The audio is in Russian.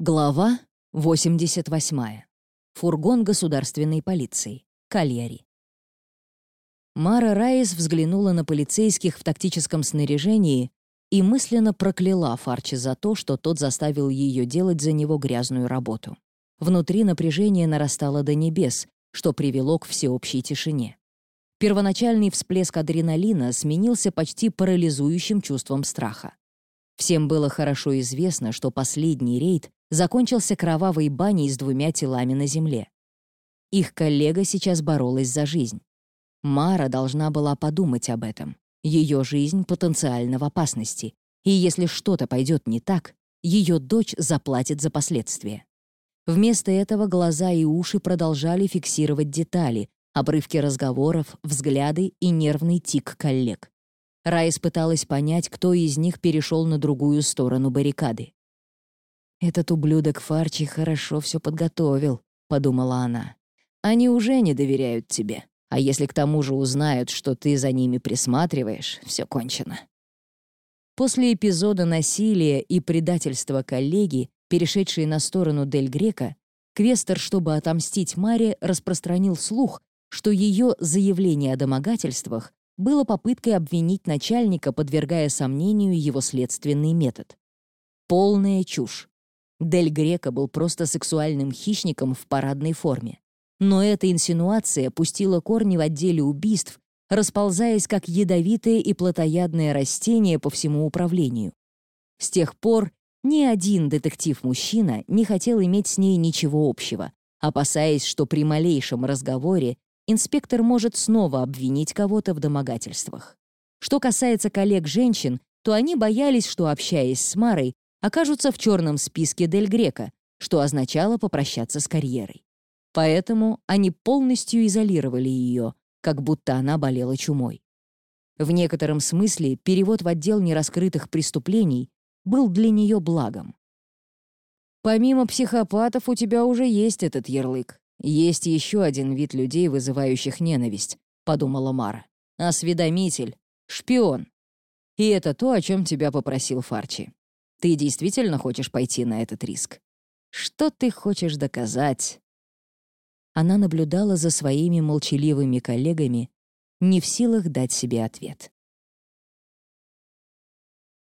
Глава 88. Фургон государственной полиции. Кальяри. Мара Райс взглянула на полицейских в тактическом снаряжении и мысленно прокляла Фарчи за то, что тот заставил ее делать за него грязную работу. Внутри напряжение нарастало до небес, что привело к всеобщей тишине. Первоначальный всплеск адреналина сменился почти парализующим чувством страха. Всем было хорошо известно, что последний рейд закончился кровавой баней с двумя телами на земле. Их коллега сейчас боролась за жизнь. Мара должна была подумать об этом. Ее жизнь потенциально в опасности. И если что-то пойдет не так, ее дочь заплатит за последствия. Вместо этого глаза и уши продолжали фиксировать детали, обрывки разговоров, взгляды и нервный тик коллег. Райс пыталась понять, кто из них перешел на другую сторону баррикады. «Этот ублюдок Фарчи хорошо все подготовил», — подумала она. «Они уже не доверяют тебе. А если к тому же узнают, что ты за ними присматриваешь, все кончено». После эпизода насилия и предательства коллеги, перешедшей на сторону Дель Грека, Квестер, чтобы отомстить Маре, распространил слух, что ее заявление о домогательствах было попыткой обвинить начальника, подвергая сомнению его следственный метод. Полная чушь. Дель Грека был просто сексуальным хищником в парадной форме. Но эта инсинуация пустила корни в отделе убийств, расползаясь как ядовитое и плотоядное растение по всему управлению. С тех пор ни один детектив-мужчина не хотел иметь с ней ничего общего, опасаясь, что при малейшем разговоре инспектор может снова обвинить кого-то в домогательствах. Что касается коллег-женщин, то они боялись, что, общаясь с Марой, окажутся в черном списке Дель Грека, что означало попрощаться с карьерой. Поэтому они полностью изолировали ее, как будто она болела чумой. В некотором смысле перевод в отдел нераскрытых преступлений был для нее благом. Помимо психопатов у тебя уже есть этот ярлык. Есть еще один вид людей, вызывающих ненависть, подумала Мара. Осведомитель, шпион. И это то, о чем тебя попросил Фарчи. Ты действительно хочешь пойти на этот риск? Что ты хочешь доказать?» Она наблюдала за своими молчаливыми коллегами, не в силах дать себе ответ.